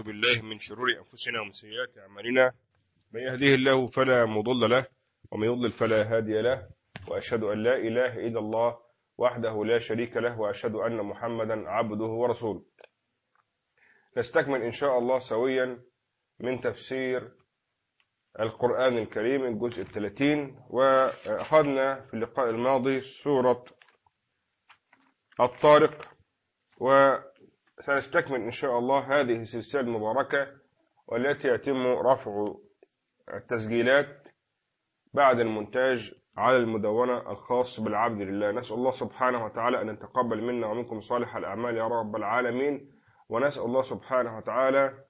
ونعوذ بالله من شرور أنفسنا ومن سيئات أعمالنا. من يهديه الله فلا مضل له ومن يضلل فلا هادي له وأشهد أن لا إله إلا الله وحده لا شريك له وأشهد أن محمدا عبده ورسوله. نستكمل إن شاء الله سويا من تفسير القرآن الكريم الجزء الثلاثين وأخذنا في اللقاء الماضي سورة الطارق وسنستكمل إن شاء الله هذه السلسلة المباركة والتي يتم رفع التسجيلات بعد المونتاج على المدونة الخاص بالعبد لله. نسأل الله سبحانه وتعالى أن يتقبل منا ومنكم صالح الأعمال. يا رب العالمين. ونسأل الله سبحانه وتعالى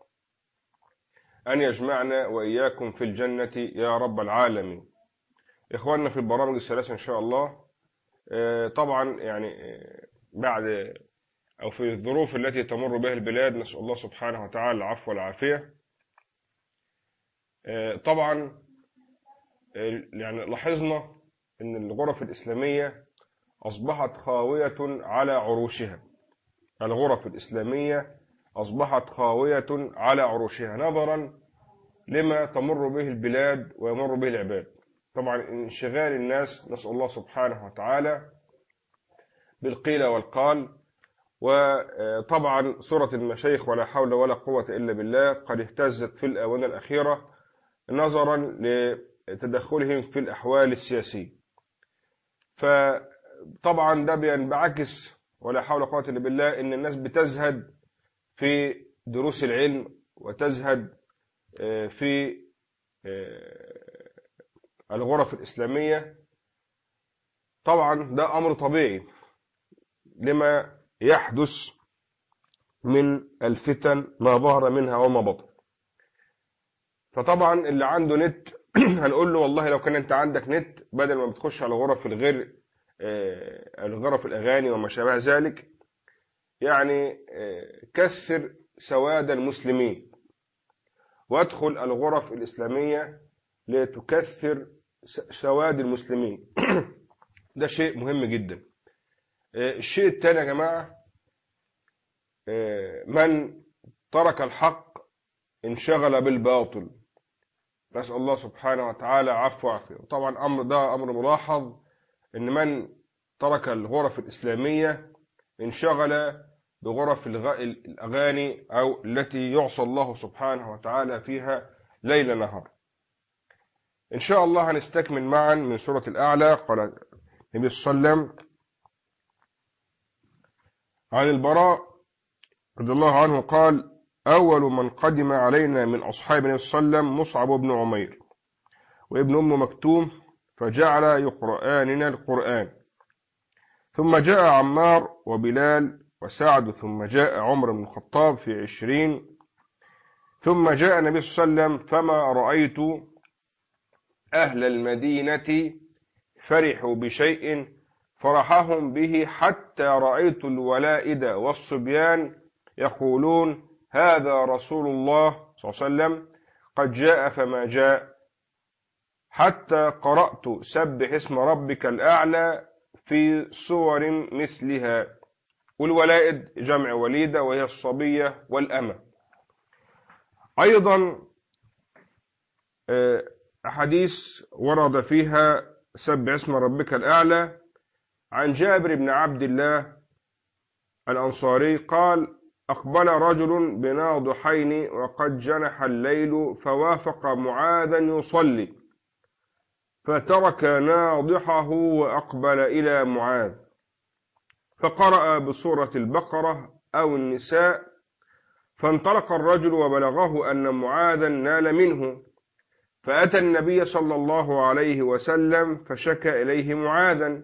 أن يجمعنا وإياكم في الجنة. يا رب العالمين. إخواننا في البرامج الثلاثة إن شاء الله طبعا يعني بعد أو في الظروف التي تمر بها البلاد نسأل الله سبحانه وتعالى العفو والعافية. طبعا يعني لاحظنا أن الغرف الإسلامية أصبحت خاوية على عروشها. الغرف الإسلامية أصبحت خاوية على عروشها نظرا لما تمر به البلاد ويمر به العباد. طبعا انشغال الناس نسأل الله سبحانه وتعالى بالقيل والقال وطبعا سورة المشايخ ولا حول ولا قوة إلا بالله قد اهتزت في الآونة الأخيرة نظرا لتدخلهم في الأحوال السياسية. فطبعا ده بينبعكس ولا حول ولا قوة إلا بالله إن الناس بتزهد في دروس العلم وتزهد في الغرف الإسلامية. طبعا ده أمر طبيعي. لما يحدث من الفتن ما ظهر منها وما بطن. فطبعا اللي عنده نت هنقول له والله لو كان انت عندك نت بدل ما بتخش على غرف الغير الغرف الأغاني وما شابه ذلك يعني كثر سواد المسلمين. وادخل الغرف الإسلامية لتكثر سواد المسلمين. ده شيء مهم جدا. الشيء الثاني يا جماعة من ترك الحق انشغل بالباطل. نسأل الله سبحانه وتعالى عفو وعافية. طبعا أمر ده أمر ملاحظ إن من ترك الغرف الإسلامية انشغل بغرف الأغاني أو التي يعصى الله سبحانه وتعالى فيها ليل نهار. إن شاء الله هنستكمل معا من سورة الأعلى. قال النبي صلى الله عليه وسلم عن البراء رضي الله عنه قال أول من قدم علينا من أصحاب النبي صلى الله عليه وسلم مصعب بن عمير وابن أم مكتوم فجعل يقرآننا القرآن. ثم جاء عمار وبلال وسعد ثم جاء عمر بن الخطاب في عشرين. ثم جاء النبي صلى الله عليه وسلم فما رأيت أهل المدينة فرحوا بشيء فرحهم به حتى رأيت الولائد والصبيان يقولون هذا رسول الله صلى الله عليه وسلم قد جاء فما جاء. حتى قرأت سبح اسم ربك الأعلى في صور مثلها. والولائد جمع وليدة وهي الصبية والأمة. أيضا أحاديث ورد فيها سبح اسم ربك الأعلى عن جابر بن عبد الله الأنصاري قال أقبل رجل بناضحين وقد جنح الليل فوافق معاذا يصلي فترك ناضحه وأقبل إلى معاذ فقرأ بسورة البقرة أو النساء فانطلق الرجل وبلغه أن معاذا نال منه فأتى النبي صلى الله عليه وسلم فشكى إليه معاذا.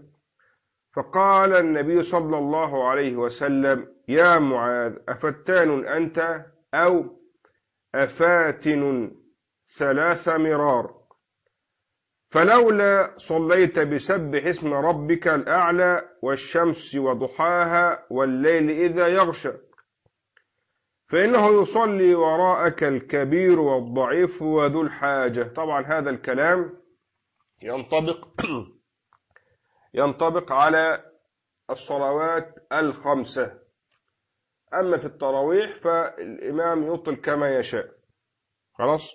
فقال النبي صلى الله عليه وسلم يا معاذ أفتان أنت أو أفاتن ثلاث مرار؟ فلولا صليت بسبح اسم ربك الأعلى والشمس وضحاها والليل إذا يغشى. فإنه يصلي وراءك الكبير والضعيف وذو الحاجة. طبعا هذا الكلام ينطبق ينطبق على الصلوات الخمسة. أما في التراويح فالإمام يطل كما يشاء. خلاص؟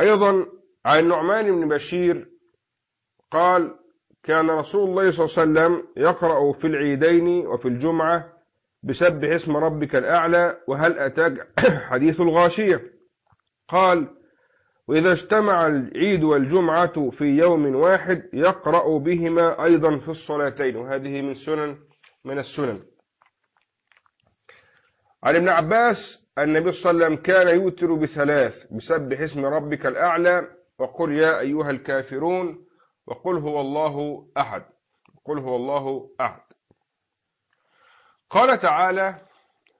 أيضا عن النعمان بن بشير قال كان رسول الله صلى الله عليه وسلم يقرأ في العيدين وفي الجمعة بسبح اسم ربك الأعلى وهل أتاك حديث الغاشية؟ قال وإذا اجتمع العيد والجمعة في يوم واحد يقرأ بهما أيضا في الصلاتين. وهذه من سنن من السنن. عن ابن عباس النبي صلى الله عليه وسلم كان يوتر بثلاث بسبح اسم ربك الأعلى وقل يا أيها الكافرون وقل هو الله أحد. قل هو الله أحد. قال تعالى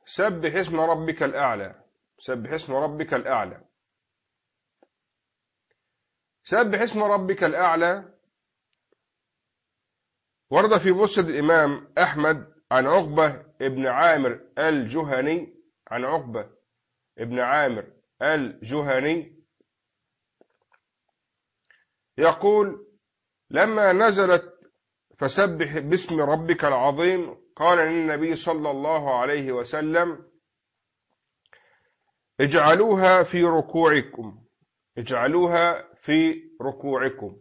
سبح اسم ربك الأعلى. سبح اسم ربك الأعلى. سبح اسم ربك الأعلى. ورد في مسجد الإمام أحمد عن عقبة ابن عامر الجهني عن عقبة ابن عامر الجهني. يقول لما نزلت فسبح باسم ربك العظيم قال للنبي صلى الله عليه وسلم اجعلوها في ركوعكم. اجعلوها في ركوعكم.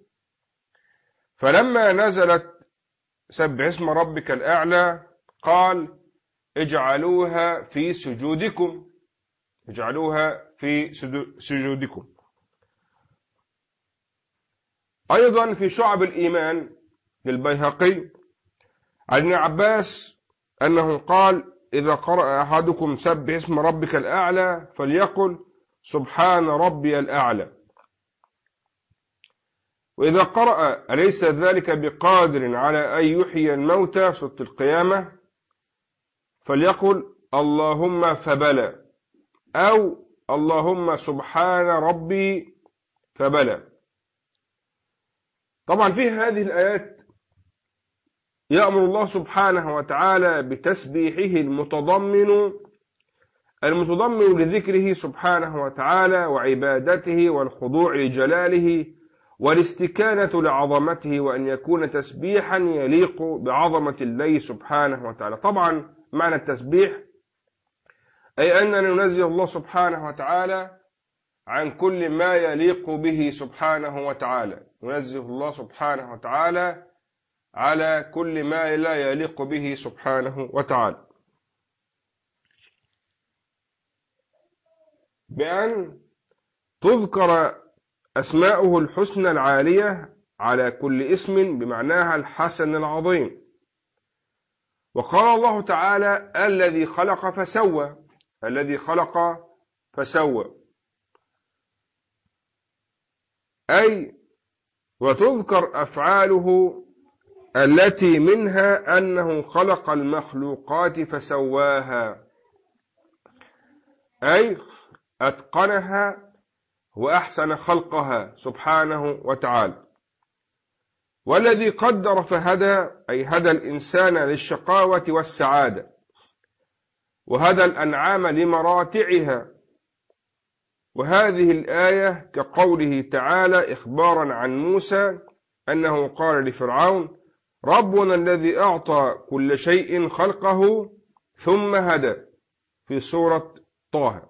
فلما نزلت سبح اسم ربك الأعلى قال اجعلوها في سجودكم. اجعلوها في سجودكم. أيضا في شعب الإيمان للبيهقي عن ابن عباس أنه قال إذا قرأ أحدكم سبح اسم ربك الأعلى فليقل سبحان ربي الأعلى. وإذا قرأ أليس ذلك بقادر على أن يحيي الموتى سورة القيامة؟ فليقل اللهم فبلى أو اللهم سبحان ربي فبلى. طبعا في هذه الآيات يأمر الله سبحانه وتعالى بتسبيحه المتضمن المتضمن لذكره سبحانه وتعالى وعبادته والخضوع لجلاله والاستكانة لعظمته وأن يكون تسبيحا يليق بعظمة الله سبحانه وتعالى. طبعا معنى التسبيح أي أننا ننزه الله سبحانه وتعالى عن كل ما يليق به سبحانه وتعالى. ننزه الله سبحانه وتعالى على كل ما لا يليق به سبحانه وتعالى. بأن تذكر أسماؤه الحسنى العالية على كل اسم بمعناها الحسن العظيم. وقال الله تعالى الذي خلق فسوى الذي خلق فسوى. أي وتذكر أفعاله التي منها أنه خلق المخلوقات فسواها. أي أتقنها وأحسن خلقها سبحانه وتعالى. والذي قدر فهدى أي هدى الإنسان للشقاوة والسعادة وهدى الأنعام لمراتعها. وهذه الآية كقوله تعالى إخبارا عن موسى أنه قال لفرعون ربنا الذي أعطى كل شيء خلقه ثم هدى في سورة طه.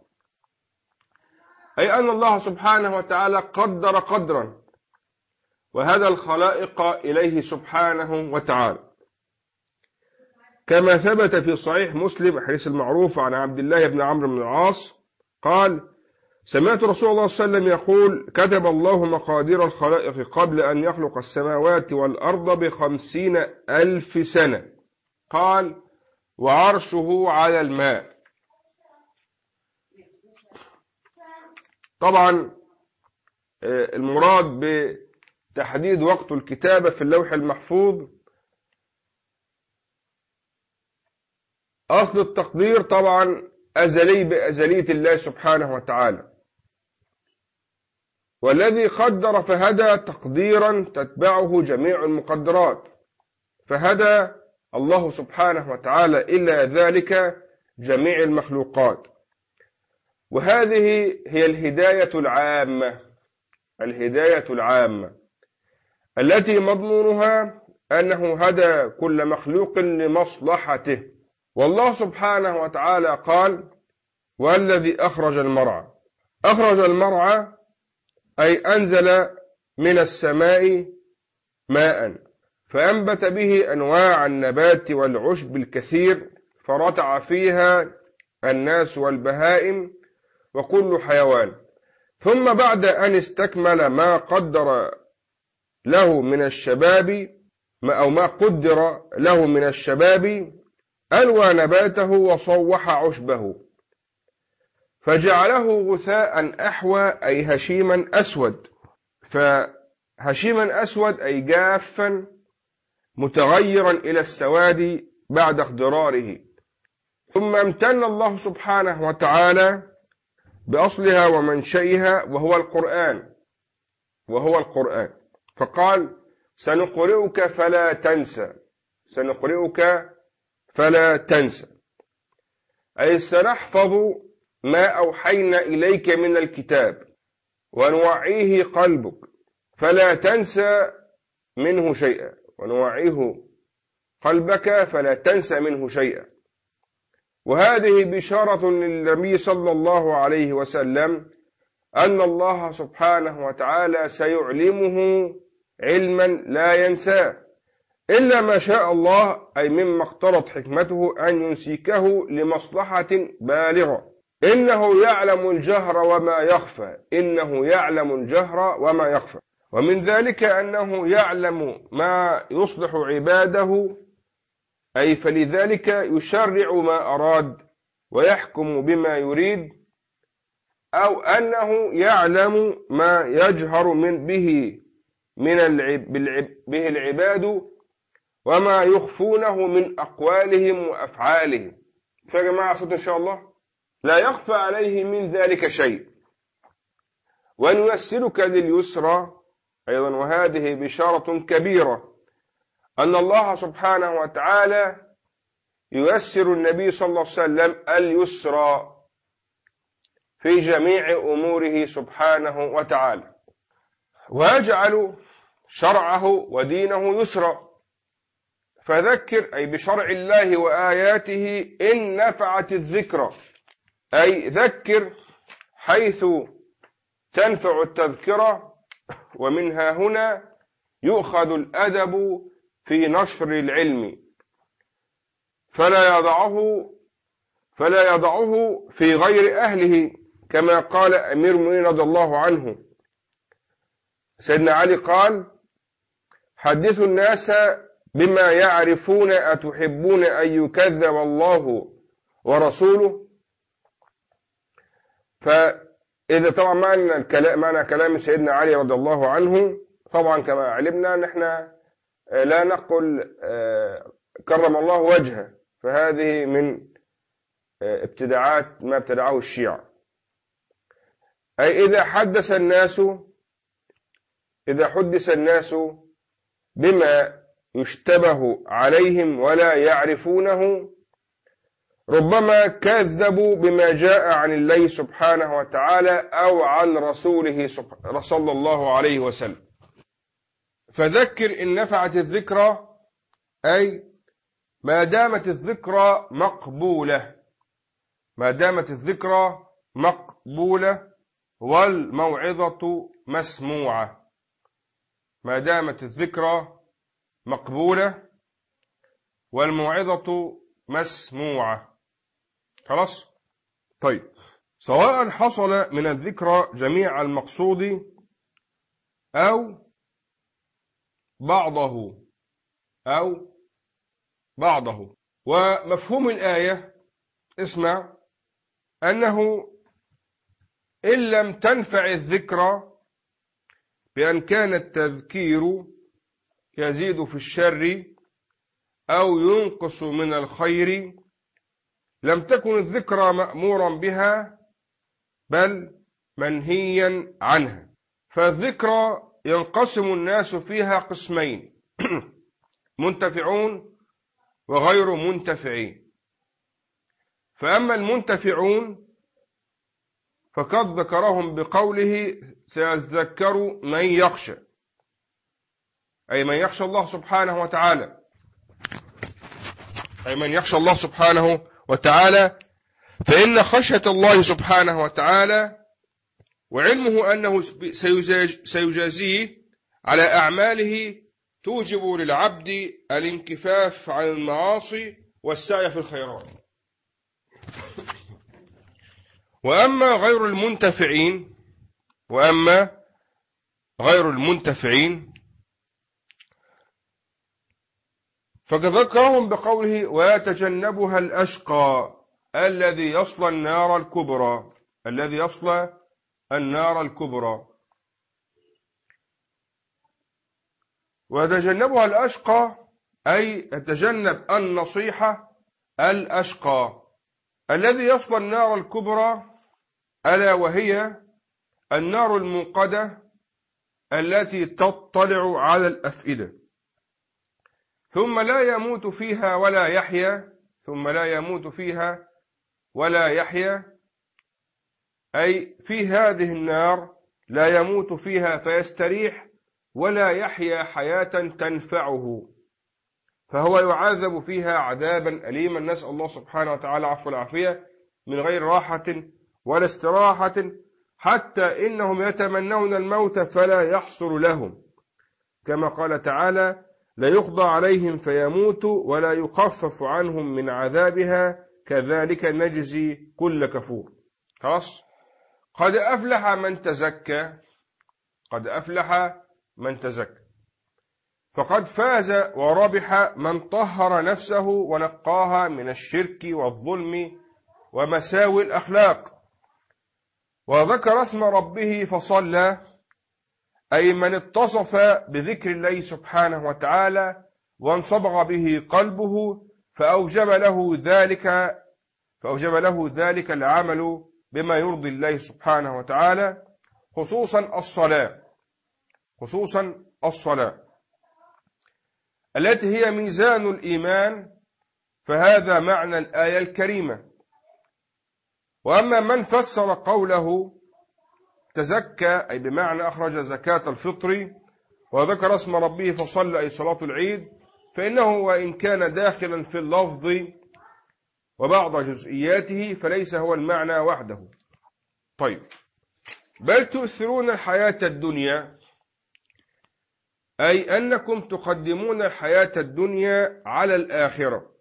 أي أن الله سبحانه وتعالى قدر قدرا. وهدى الخلائق إليه سبحانه وتعالى. كما ثبت في صحيح مسلم الحديث المعروف عن عبد الله بن عمرو بن العاص قال سمعت رسول الله صلى الله عليه وسلم يقول كتب الله مقادير الخلائق قبل أن يخلق السماوات والأرض بخمسين ألف سنة. قال وعرشه على الماء. طبعا آه، المراد بتحديد وقت الكتابة في اللوح المحفوظ أصل التقدير طبعا أزلي بأزلية الله سبحانه وتعالى. والذي قدر فهدى تقديرا تتبعه جميع المقدرات. فهدى الله سبحانه وتعالى إلى ذلك جميع المخلوقات. وهذه هي الهداية العامة الهداية العامة. التي مضمونها أنه هدى كل مخلوق لمصلحته. والله سبحانه وتعالى قال والذي أخرج المرعى. أخرج المرعى أي أنزل من السماء ماء. فأنبت به أنواع النبات والعشب الكثير فرتع فيها الناس والبهائم. وكل حيوان. ثم بعد أن استكمل ما قدر له من الشباب أو ما قدر له من الشباب ألوى نباته وصوح عشبه. فجعله غثاء أحوى أي هشيما أسود. فهشيما أسود أي جافا متغيرا إلى السواد بعد اخضراره ثم امتن الله سبحانه وتعالى بأصلها ومنشئها وهو القرآن وهو القرآن. فقال سنقرئك فلا تنسى سنقرئك فلا تنسى أي سنحفظ ما أوحينا إليك من الكتاب ونوعيه قلبك فلا تنسى منه شيئا ونوعيه قلبك فلا تنسى منه شيئا. وهذه بشارة للنبي صلى الله عليه وسلم أن الله سبحانه وتعالى سيعلمه علما لا ينساه إلا ما شاء الله أي مما اقترت حكمته أن ينسيكه لمصلحة بالغة. إنه يعلم الجهر وما يخفى إنه يعلم الجهر وما يخفى. ومن ذلك أنه يعلم ما يصلح عباده أي فلذلك يشرع ما أراد ويحكم بما يريد أو أنه يعلم ما يجهر من به من العب به العباد وما يخفونه من أقوالهم وأفعالهم. فيا جماعة صوت إن شاء الله. لا يخفى عليه من ذلك شيء. ونيسرك لليسرى أيضا وهذه بشارة كبيرة. أن الله سبحانه وتعالى ييسر النبي صلى الله عليه وسلم اليسرى في جميع أموره سبحانه وتعالى. ويجعل شرعه ودينه يسرا. فذكر أي بشرع الله وآياته إن نفعت الذكرى. أي ذكر حيث تنفع التذكرة ومنها هنا يؤخذ الأدب في نشر العلم. فلا يضعه فلا يضعه في غير أهله كما قال أمير المؤمنين رضي الله عنه. سيدنا علي قال حدثوا الناس بما يعرفون أتحبون أن يكذب الله ورسوله؟ فإذا طبعا معنى, الكلام معنى كلام سيدنا علي رضي الله عنه طبعا كما علمنا نحن لا نقل آه، كرم الله وجهه فهذه من آه، ابتداعات ما ابتدعه الشيعة. أي إذا حدث الناس إذا حدث الناس بما يشتبه عليهم ولا يعرفونه ربما كذبوا بما جاء عن الله سبحانه وتعالى أو عن رسوله صلى الله عليه وسلم. فذكر إن نفعت الذكرى أي ما دامت الذكرى مقبولة. ما دامت الذكرى مقبولة والموعظة مسموعة. ما دامت الذكرى مقبولة والموعظة مسموعة. خلاص؟ طيب. سواء حصل من الذكرى جميع المقصود أو بعضه أو بعضه. ومفهوم الآية اسمع أنه إن لم تنفع الذكرى بأن كان التذكير يزيد في الشر أو ينقص من الخير لم تكن الذكرى مأمورا بها بل منهيا عنها. فالذكرى ينقسم الناس فيها قسمين. منتفعون وغير منتفعين. فأما المنتفعون فقد ذكرهم بقوله سيذكر من يخشى. أي من يخشى الله سبحانه وتعالى. أي من يخشى الله سبحانه وتعالى. فإن خشية الله سبحانه وتعالى وعلمه أنه سيجازيه على أعماله توجب للعبد الانكفاف عن المعاصي والسعي في الخيرات. وأما غير المنتفعين وأما غير المنتفعين فقد ذكرهم بقوله ويتجنبها الأشقى الذي يصلى النار الكبرى. الذي يصلى النار الكبرى. ويتجنبها الأشقى أي يتجنب النصيحة الأشقى. الذي يصلى النار الكبرى ألا وهي النار الموقدة التي تطلع على الأفئدة. ثم لا يموت فيها ولا يحيا ثم لا يموت فيها ولا يحيا أي في هذه النار لا يموت فيها فيستريح ولا يحيا حياة تنفعه. فهو يعذب فيها عذابا أليما. نسأل الله سبحانه وتعالى عفو العافية من غير راحة ولا استراحة. حتى إنهم يتمنون الموت فلا يحصل لهم. كما قال تعالى لا يقضى عليهم فيموتوا ولا يخفف عنهم من عذابها. كذلك نجزي كل كفور. خلاص؟ قد أفلح من تزكى قد أفلح من تزكى. فقد فاز وربح من طهر نفسه ونقاها من الشرك والظلم ومساوي الأخلاق. وذكر اسم ربه فصلى أي من اتصف بذكر الله سبحانه وتعالى وانصبغ به قلبه فأوجب له ذلك فأوجب له ذلك العمل بما يرضي الله سبحانه وتعالى خصوصا الصلاة. خصوصا الصلاة. التي هي ميزان الإيمان فهذا معنى الآية الكريمة. وأما من فسر قوله تزكى أي بمعنى أخرج زكاة الفطر وذكر اسم ربه فصلى أي صلاة العيد فإنه وإن كان داخلا في اللفظ وبعض جزئياته فليس هو المعنى وحده. طيب. بل تؤثرون الحياة الدنيا أي أنكم تقدمون الحياة الدنيا على الآخرة.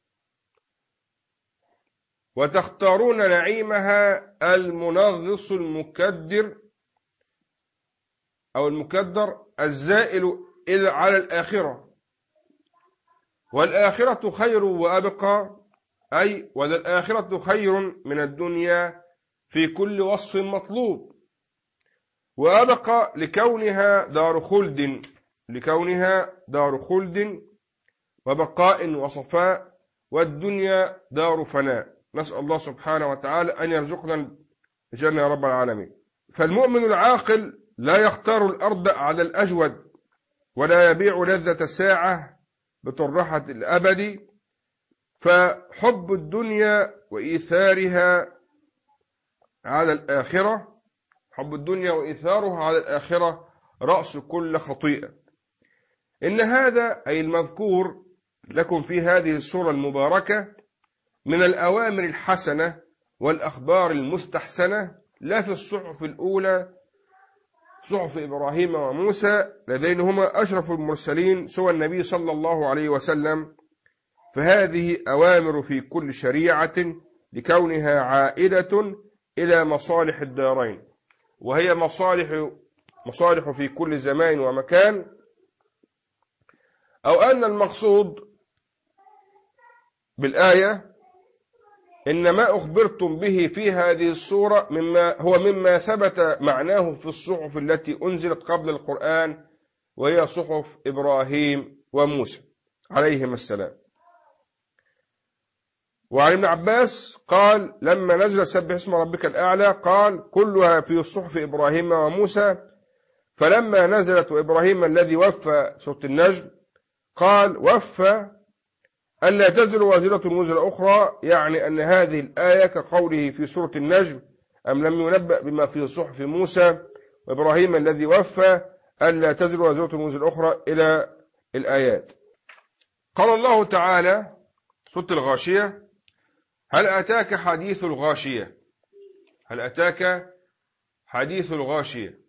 وتختارون نعيمها المنغص المكدر أو المكدر الزائل إلى على الآخرة. والآخرة خير وأبقى. أي وللآخرة خير من الدنيا في كل وصف مطلوب. وأبقى لكونها دار خلد لكونها دار خلد وبقاء وصفاء والدنيا دار فناء. نسأل الله سبحانه وتعالى أن يرزقنا الجنة يا رب العالمين. فالمؤمن العاقل لا يختار الأرض على الأجود ولا يبيع لذة الساعة بطرحة الأبد فحب الدنيا وإيثارها على الآخرة حب الدنيا وإيثارها على الآخرة رأس كل خطيئة. إن هذا أي المذكور لكم في هذه السورة المباركة من الأوامر الحسنة والأخبار المستحسنة لا في الصحف الأولى صحف إبراهيم وموسى لذين هما أشرف المرسلين سوى النبي صلى الله عليه وسلم. فهذه أوامر في كل شريعة لكونها عائدة إلى مصالح الدارين وهي مصالح مصالح في كل زمان ومكان أو أن المقصود بالآية إن ما أخبرتم به في هذه السورة مما هو مما ثبت معناه في الصحف التي أنزلت قبل القرآن وهي صحف إبراهيم وموسى عليهما السلام. وعن ابن عباس قال لما نزل سبح اسم ربك الأعلى قال كلها في صحف إبراهيم وموسى. فلما نزلت وإبراهيم الذي وفى سورة النجم قال وفى ألا تزر وازرة وزر أخرى يعني أن هذه الآية كقوله في سورة النجم أم لم ينبأ بما في صحف موسى وإبراهيم الذي وفى ألا تزر وازرة وزر أخرى إلى الآيات. قال الله تعالى سورة الغاشية هل أتاك حديث الغاشية؟ هل أتاك حديث الغاشية؟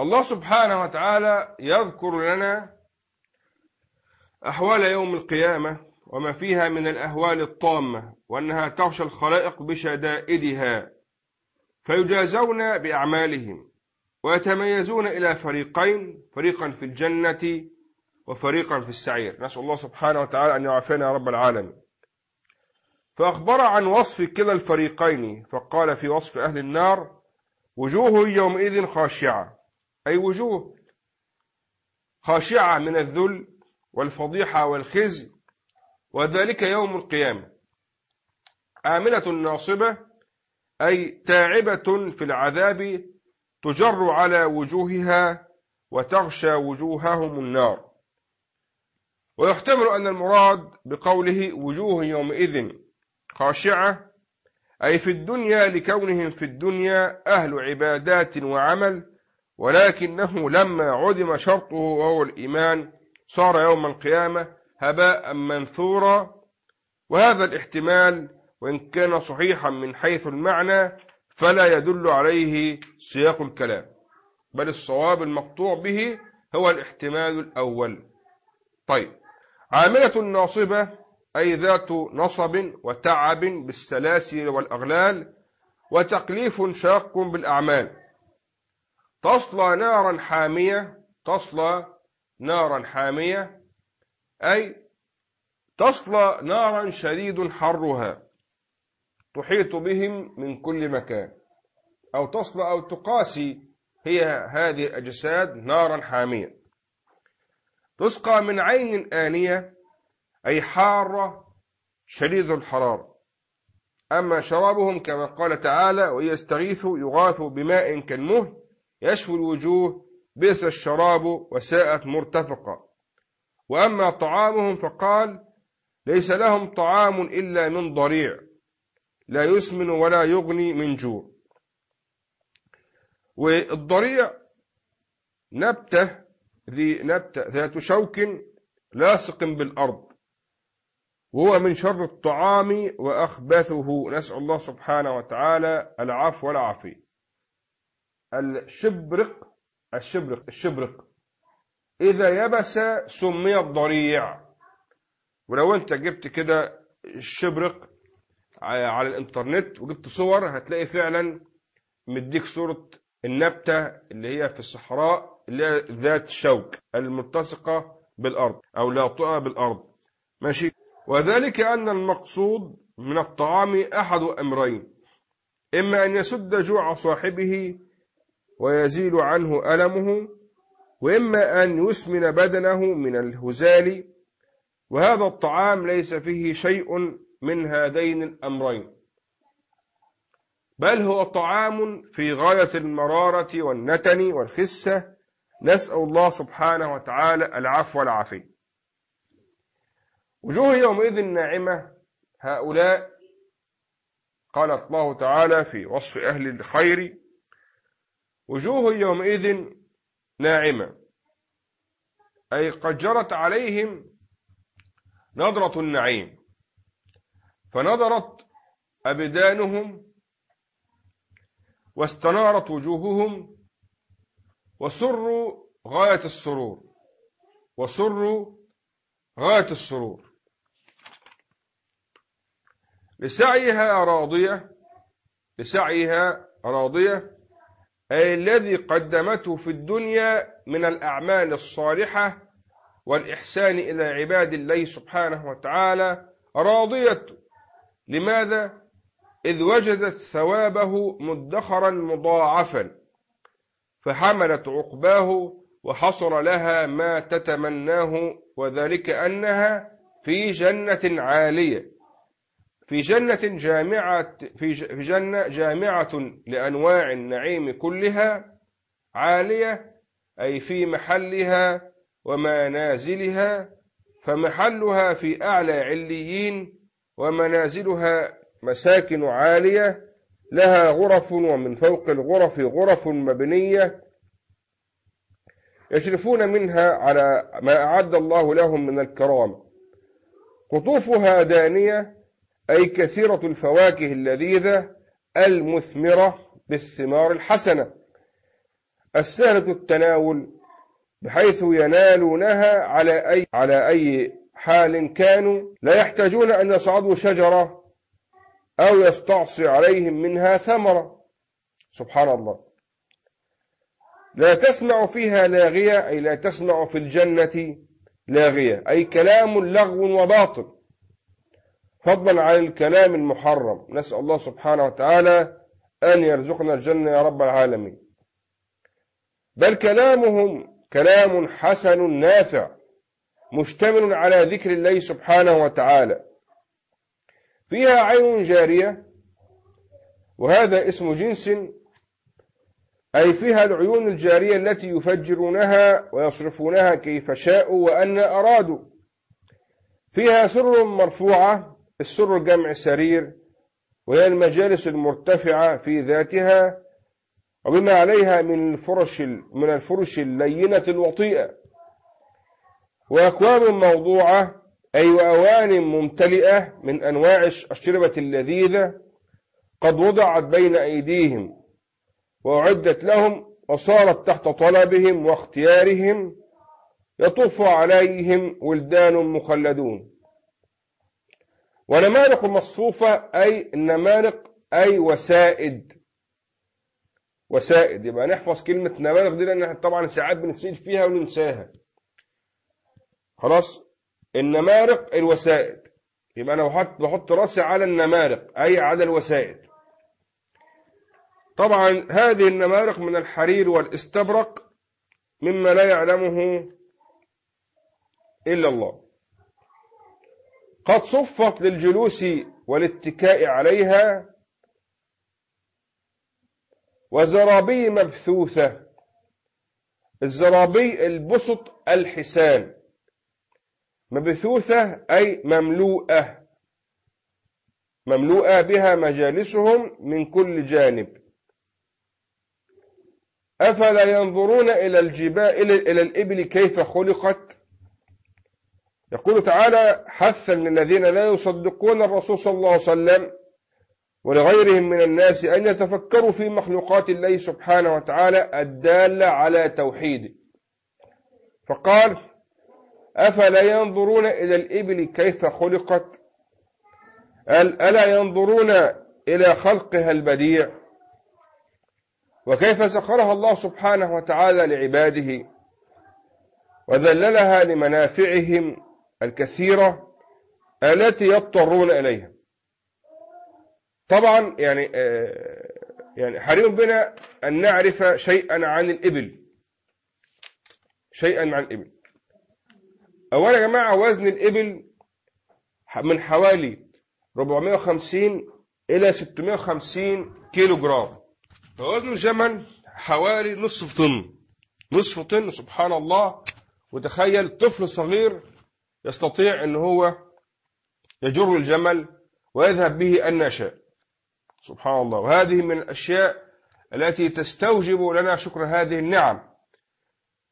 الله سبحانه وتعالى يذكر لنا أحوال يوم القيامة وما فيها من الأهوال الطامة وأنها تغشى الخلائق بشدائدها فيجازون بأعمالهم ويتميزون إلى فريقين فريقا في الجنة وفريقا في السعير. نسأل الله سبحانه وتعالى أن يعافينا رب العالمين. فأخبر عن وصف كلا الفريقين فقال في وصف أهل النار وجوه يومئذ خاشعة. أي وجوه خاشعة من الذل والفضيحة والخزي وذلك يوم القيامة. آمنة ناصبة أي تاعبة في العذاب تجر على وجوهها وتغشى وجوههم النار. ويحتمل أن المراد بقوله وجوه يومئذ. خاشعة أي في الدنيا لكونهم في الدنيا أهل عبادات وعمل ولكنه لما عدم شرطه وهو الإيمان صار يوم القيامة هباء منثورا. وهذا الاحتمال وإن كان صحيحا من حيث المعنى فلا يدل عليه سياق الكلام بل الصواب المقطوع به هو الاحتمال الأول. طيب عاملة ناصبة أي ذات نصب وتعب بالسلاسل والأغلال وتكليف شاق بالأعمال. تصلى نارا حامية تصلى نارا حامية أي تصلى نارا شديد حرها تحيط بهم من كل مكان. أو تصلى أو تقاسي هي هذه الأجساد نارا حامية. تسقى من عين آنية أي حارة شديد الحرارة. أما شرابهم كما قال تعالى ويستغيثوا يغاثوا بماء كالمهل يشفي الوجوه بئس الشراب وساءت مرتفقا وأما طعامهم فقال ليس لهم طعام إلا من ضريع لا يسمن ولا يغني من جوع. والضريع نبتة ذي نبتة ذات شوك لاصق بالأرض. وهو من شر الطعام وأخبثه. نسأل الله سبحانه وتعالى العفو والعافية. الشبرق الشبرق الشبرق. إذا يبس سمي الضريع. ولو أنت جبت كده الشبرق على الإنترنت وجبت صور هتلاقي فعلا مديك صورة النبتة اللي هي في الصحراء اللي هي ذات شوك الملتصقة بالأرض أو لاطئة بالأرض. ماشي؟ وذلك أن المقصود من الطعام أحد أمرين إما أن يسد جوع صاحبه ويزيل عنه ألمه وإما أن يسمن بدنه من الهزال وهذا الطعام ليس فيه شيء من هذين الأمرين. بل هو طعام في غاية المرارة والنتن والخسة. نسأل الله سبحانه وتعالى العفو والعافية. وجوه يومئذ ناعمة. هؤلاء قالت الله تعالى في وصف أهل الخير وجوه يومئذ ناعمة. أي قد جرت عليهم نظرة النعيم فنظرت أبدانهم واستنارت وجوههم وسروا غاية السرور وسروا غاية السرور. لسعيها راضية لسعيها راضية أي الذي قدمته في الدنيا من الأعمال الصالحة والإحسان إلى عباد الله سبحانه وتعالى راضية لماذا؟ إذ وجدت ثوابه مدخرا مضاعفا فحملت عقباه وحصل لها ما تتمناه وذلك أنها في جنة عالية في جنة جامعة في جنة جامعة لأنواع النعيم كلها عالية أي في محلها ومنازلها فمحلها في أعلى عليين ومنازلها مساكن عالية لها غرف ومن فوق الغرف غرف مبنية يشرفون منها على ما أعد الله لهم من الكرام. قطوفها دانية أي كثيرة الفواكه اللذيذة المثمرة بالثمار الحسنة. السهلة التناول بحيث ينالونها على أي, على أي حال كانوا. لا يحتاجون أن يصعدوا شجرة أو يستعصي عليهم منها ثمرة. سبحان الله. لا تسمع فيها لاغية أي لا تسمع في الجنة لاغية. أي كلام لغو وباطل. فضلا عن الكلام المحرم. نسأل الله سبحانه وتعالى أن يرزقنا الجنة يا رب العالمين. بل كلامهم كلام حسن نافع مشتمل على ذكر الله سبحانه وتعالى. فيها عين جارية وهذا اسم جنس أي فيها العيون الجارية التي يفجرونها ويصرفونها كيف شاءوا وأن أرادوا. فيها سر مرفوعة السر جمع سرير وهي المجالس المرتفعة في ذاتها وبما عليها من الفرش من الفرش اللينة الوطيئة. وأكواب موضوعة أي وأوان ممتلئة من أنواع الأشربة اللذيذة قد وضعت بين أيديهم وأعدت لهم وصارت تحت طلبهم واختيارهم يطوف عليهم ولدان مخلدون. ونمارق مصفوفة أي النمارق أي وسائد. وسائد يبقى نحفظ كلمة نمارق دي لأن طبعا ساعات بنسيل فيها وننساها. خلاص؟ النمارق الوسائد. يبقى أنا بحط, بحط رأسي على النمارق أي على الوسائد. طبعا هذه النمارق من الحرير والاستبرق مما لا يعلمه إلا الله. قد صفت للجلوس والاتكاء عليها وزرابي مبثوثة الزرابي البسط الحسان مبثوثة أي مملوءة مملوءة بها مجالسهم من كل جانب. أفلا ينظرون إلى الجبال إلى الإبل كيف خلقت؟ يقول تعالى حثا للذين لا يصدقون الرسول صلى الله عليه وسلم ولغيرهم من الناس أن يتفكروا في مخلوقات الله سبحانه وتعالى الدالة على توحيده فقال أفلا ينظرون إلى الإبل كيف خلقت؟ ألا ينظرون إلى خلقها البديع؟ وكيف سخرها الله سبحانه وتعالى لعباده؟ وذللها لمنافعهم؟ الكثيرة التي يضطرون إليها. طبعا يعني آه، يعني حريم بنا أن نعرف شيئا عن الإبل. شيئا عن الإبل. أولا يا جماعة وزن الإبل من حوالي 450 إلى 650 كيلو جرام فوزن الجمل حوالي نصف طن. نصف طن سبحان الله. وتخيل طفل صغير يستطيع أن هو يجر الجمل ويذهب به أن شاء سبحان الله. وهذه من الأشياء التي تستوجب لنا شكر هذه النعم.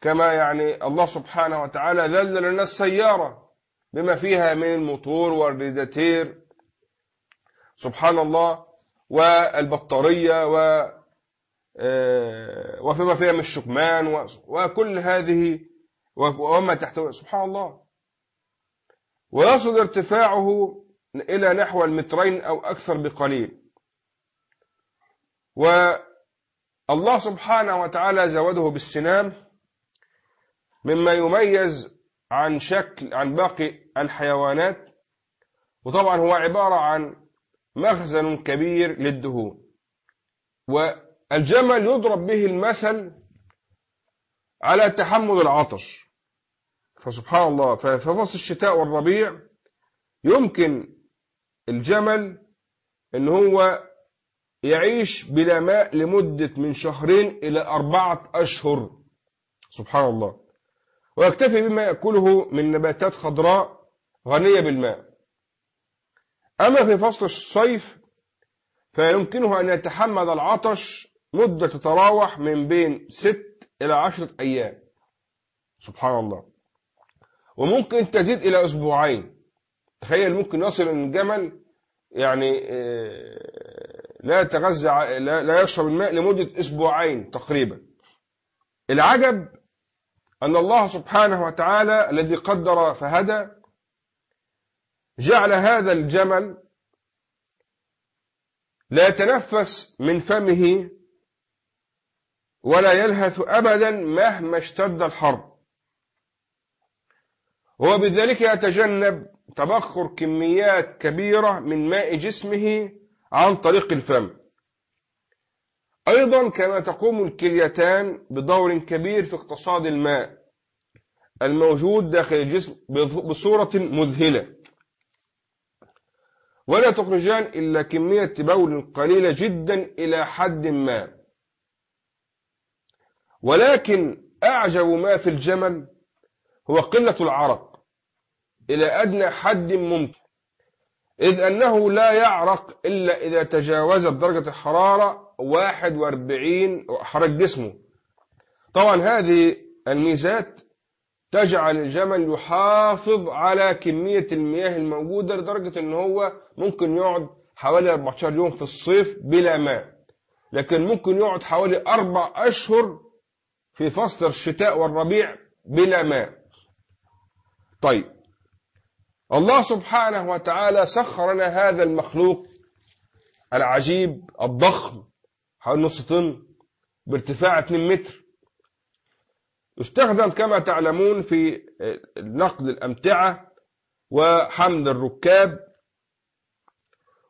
كما يعني الله سبحانه وتعالى ذلل لنا السيارة بما فيها من الموتور والريداتير. سبحان الله. والبطارية و آه، وفيما فيها من الشكمان وكل هذه وما تحتوي سبحان الله. ويصل ارتفاعه إلى نحو المترين أو أكثر بقليل. والله سبحانه وتعالى زوده بالسنام مما يميز عن شكل عن باقي الحيوانات وطبعا هو عبارة عن مخزن كبير للدهون. والجمل يضرب به المثل على تحمل العطش. فسبحان الله في فصل الشتاء والربيع يمكن الجمل إن هو يعيش بلا ماء لمدة من شهرين إلى أربعة أشهر. سبحان الله. ويكتفي بما يأكله من نباتات خضراء غنية بالماء. أما في فصل الصيف فيمكنه أن يتحمل العطش مدة تتراوح من بين ست إلى عشرة أيام. سبحان الله. وممكن تزيد إلى أسبوعين. تخيل ممكن يصل ان الجمل يعني آه، لا يتغذى لا يشرب الماء لمدة أسبوعين تقريبا. العجب أن الله سبحانه وتعالى الذي قدر فهدى جعل هذا الجمل لا يتنفس من فمه ولا يلهث أبدا مهما اشتد الحر هو بذلك يتجنب تبخر كميات كبيرة من ماء جسمه عن طريق الفم. أيضا كما تقوم الكليتان بدور كبير في اقتصاد الماء الموجود داخل الجسم بصورة مذهلة. ولا تخرجان إلا كمية بول قليلة جدا إلى حد ما. ولكن أعجب ما في الجمل هو قلة العرق. إلى أدنى حد ممكن. إذ أنه لا يعرق إلا إذا تجاوزت درجة الحرارة 41 حرك جسمه. طبعا هذه الميزات تجعل الجمل يحافظ على كمية المياه الموجودة لدرجة إن هو ممكن يقعد حوالي 14 يوم في الصيف بلا ماء. لكن ممكن يقعد حوالي أربع أشهر في فصل الشتاء والربيع بلا ماء. طيب الله سبحانه وتعالى سخر لنا هذا المخلوق العجيب الضخم حوالي نص طن بارتفاع 2 متر. يستخدم كما تعلمون في نقل الأمتعة وحمل الركاب.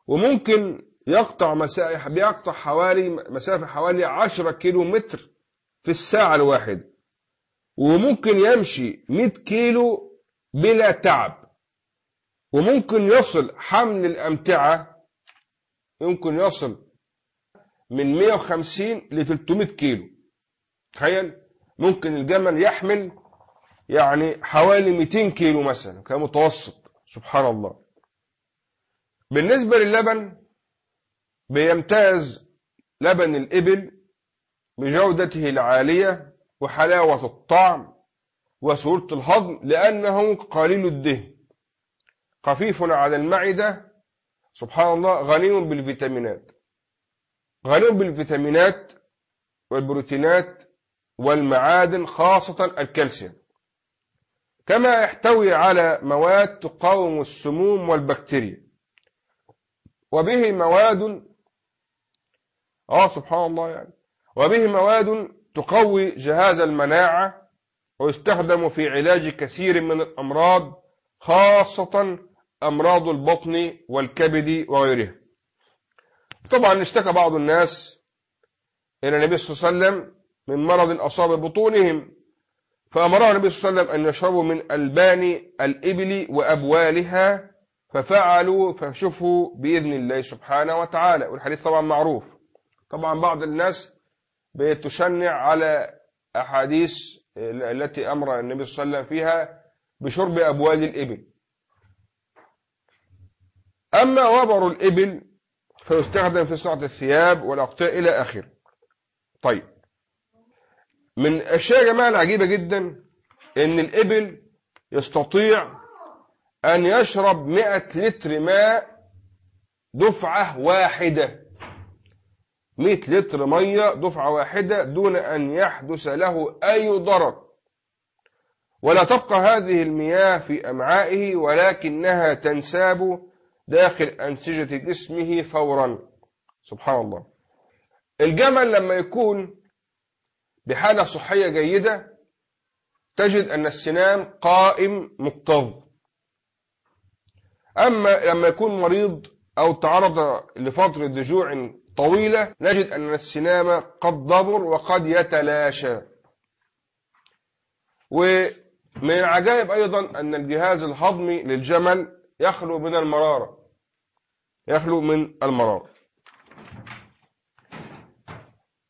وممكن يقطع مسافة بيقطع حوالي مسافة حوالي 10 كيلو متر في الساعة الواحدة وممكن يمشي 100 كيلو بلا تعب. وممكن يصل حمل الأمتعة يمكن يصل من 150 ل 300 كيلو. تخيل ممكن الجمل يحمل يعني حوالي 200 كيلو مثلا كمتوسط سبحان الله. بالنسبة للبن بيمتاز لبن الإبل بجودته العالية وحلاوة الطعم وسهولة الهضم لأنه قليل الدهن. خفيف على المعدة. سبحان الله غني بالفيتامينات. غني بالفيتامينات والبروتينات والمعادن خاصة الكالسيوم. كما يحتوي على مواد تقاوم السموم والبكتيريا. وبه مواد آه سبحان الله يعني. وبه مواد تقوي جهاز المناعة ويستخدم في علاج كثير من الأمراض خاصة أمراض البطن والكبد وغيرها. طبعا اشتكى بعض الناس إلى النبي صلى الله عليه وسلم من مرض أصاب بطونهم فأمره النبي صلى الله عليه وسلم أن يشربوا من ألبان الإبل وأبوالها ففعلوا فشفوا بإذن الله سبحانه وتعالى. والحديث طبعا معروف. طبعا بعض الناس بتشنع على أحاديث التي أمر النبي صلى الله عليه وسلم فيها بشرب أبوال الإبل. أما وبر الإبل فيستخدم في صناعة الثياب والأقطاع إلى آخره. طيب من الأشياء يا جماعة العجيبة جدا إن الإبل يستطيع أن يشرب 100 لتر ماء دفعة واحدة. 100 لتر مية دفعة واحدة دون أن يحدث له أي ضرر. ولا تبقى هذه المياه في أمعائه ولكنها تنساب داخل أنسجة جسمه فورا. سبحان الله. الجمل لما يكون بحالة صحية جيدة تجد أن السنام قائم مكتظ. أما لما يكون مريض أو تعرض لفترة جوع طويلة نجد أن السنام قد ضبر وقد يتلاشى. ومن العجائب أيضا أن الجهاز الهضمي للجمل يخلو من المرارة. يخلو من المرارة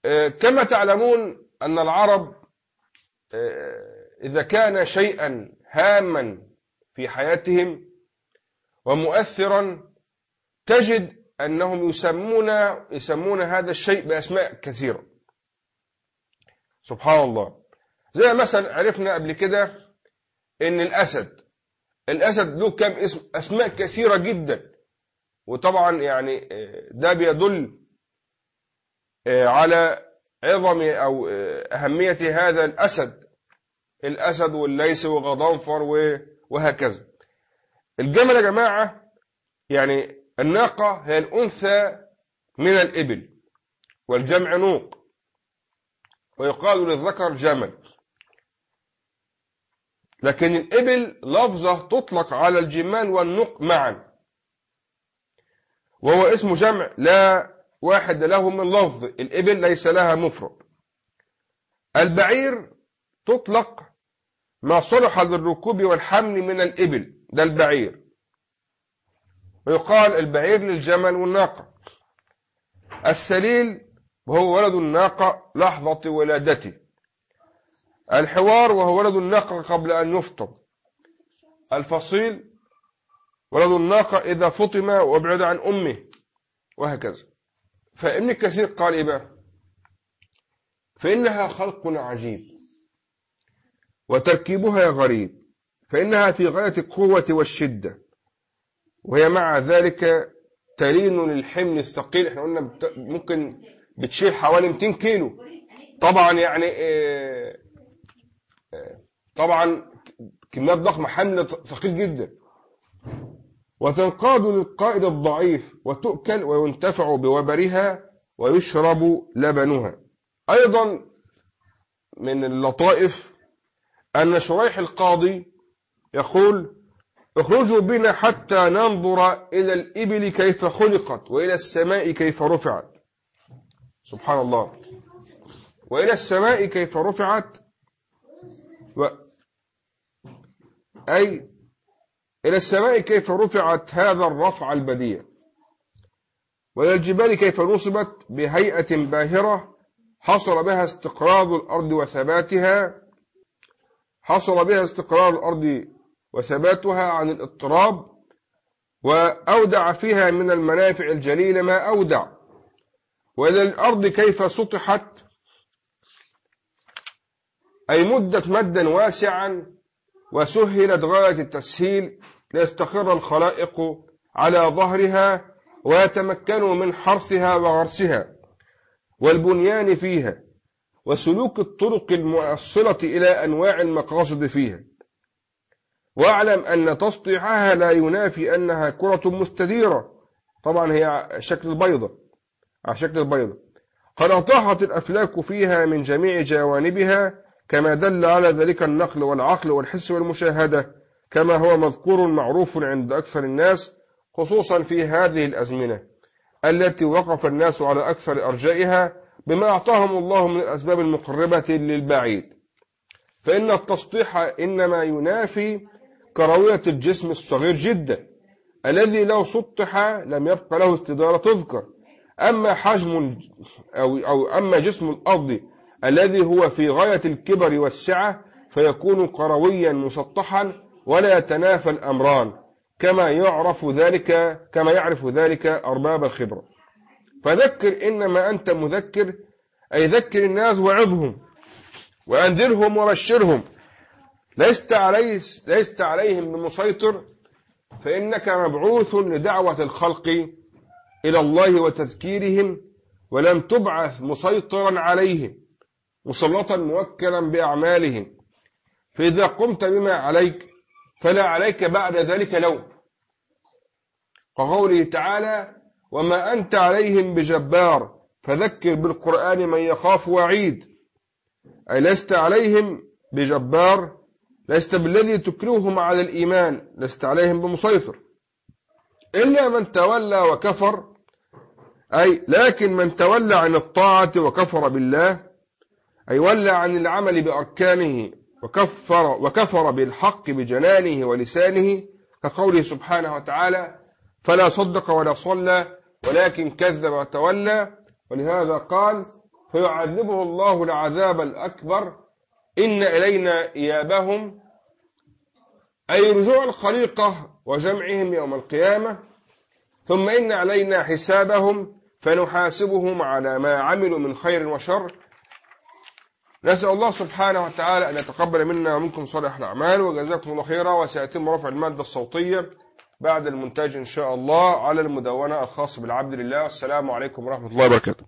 آه، كما تعلمون أن العرب آه، إذا كان شيئا هاما في حياتهم ومؤثرا تجد أنهم يسمون يسمون هذا الشيء بأسماء كثيرة. سبحان الله. زي مثلا عرفنا قبل كده إن الأسد الأسد له كم اسم؟ أسماء كثيرة جدا. وطبعا يعني ده بيدل على عظم أو أهمية هذا الأسد. الأسد والليس وغضنفر وهكذا. الجمل يا جماعة يعني الناقة هي الأنثى من الإبل والجمع نوق. ويقال للذكر جمل. لكن الإبل لفظة تطلق على الجمال والنق معا. وهو اسم جمع لا واحد له من لفظ. الإبل ليس لها مفرد. البعير تطلق ما صلح للركوب والحمل من الإبل ده البعير. ويقال البعير للجمل والناقة. السليل وهو ولد الناقة لحظة ولادته. الحوار وهو ولد الناقة قبل أن يفطم الفصيل ولد الناقة إذا فطم وابعد عن أمه وهكذا. فابن كثير قال إيه بقى؟ فإنها خلق عجيب وتركيبها غريب فإنها في غاية القوة والشدة وهي مع ذلك تلين للحمل الثقيل. إحنا قلنا ممكن بتشيل حوالي 200 كيلو. طبعا يعني آه، آه، طبعا كميات ضخمة حمل ثقيل جدا. وتنقاد للقائد الضعيف وتؤكل وينتفع بوبرها ويشرب لبنها. أيضا من اللطائف أن شريح القاضي يقول اخرجوا بنا حتى ننظر إلى الإبل كيف خلقت وإلى السماء كيف رفعت. سبحان الله. وإلى السماء كيف رفعت. و... أي إلى السماء كيف رفعت هذا الرفع البديع. وإلى الجبال كيف نصبت بهيئة باهرة. حصل بها استقرار الأرض وثباتها. حصل بها استقرار الأرض وثباتها عن الاضطراب. وأودع فيها من المنافع الجليلة ما أودع. وإلى الأرض كيف سطحت. أي مدت مدا واسعا. وسهلت غاية التسهيل. ليستقر الخلائق على ظهرها ويتمكنوا من حرثها وغرسها والبنيان فيها وسلوك الطرق المؤصلة إلى أنواع المقاصد فيها. واعلم أن تسطيحها لا ينافي أنها كرة مستديرة. طبعا هي شكل البيضة على شكل البيضة قد أطاحت الأفلاك فيها من جميع جوانبها كما دل على ذلك النقل والعقل والحس والمشاهدة. كما هو مذكور معروف عند أكثر الناس خصوصا في هذه الأزمنة التي وقف الناس على أكثر أرجائها بما أعطاهم الله من الأسباب المقربة للبعيد. فإن التسطيح إنما ينافي كروية الجسم الصغير جدا. الذي لو سطح لم يبقى له استدارة تذكر. أما حجم أو, أو أما جسم الأرض الذي هو في غاية الكبر والسعة فيكون قرويا مسطحا ولا يتنافى الأمران كما يعرف ذلك كما يعرف ذلك أرباب الخبرة فذكر إنما أنت مذكر أي ذكر الناس وعظهم وأنذرهم وبشرهم. لست, علي لست عليهم بمسيطر فإنك مبعوث لدعوة الخلق إلى الله وتذكيرهم ولم تبعث مسيطرا عليهم مسلطا موكلا بأعمالهم. فإذا قمت بما عليك فلا عليك بعد ذلك لوم. كقوله تعالى وما أنت عليهم بجبار فذكر بالقرآن من يخاف وعيد. أي لست عليهم بجبار لست بالذي تكرههم على الإيمان لست عليهم بمسيطر. إلا من تولى وكفر أي لكن من تولى عن الطاعة وكفر بالله أي ولى عن العمل بأركانه وكفر, وكفر بالحق بجنانه ولسانه كقوله سبحانه وتعالى فلا صدق ولا صلى ولكن كذب وتولى. ولهذا قال فيعذبه الله العذاب الأكبر. إن إلينا إيابهم. أي رجوع الخليقة وجمعهم يوم القيامة. ثم إن علينا حسابهم فنحاسبهم على ما عملوا من خير وشر. نسأل الله سبحانه وتعالى أن يتقبل منا ومنكم صالح الأعمال وجزاكم الله خيرا. وسيتم رفع المادة الصوتية بعد المونتاج إن شاء الله على المدونة الخاصة بالعبد لله. السلام عليكم ورحمة الله وبركاته.